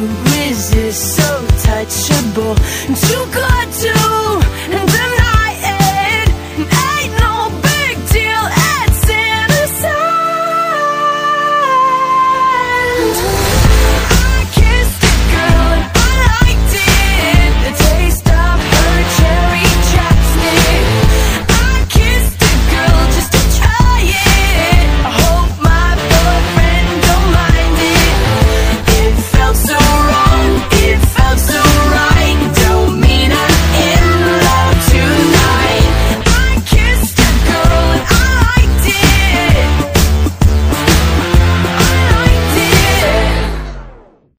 resist, so touchable, too close.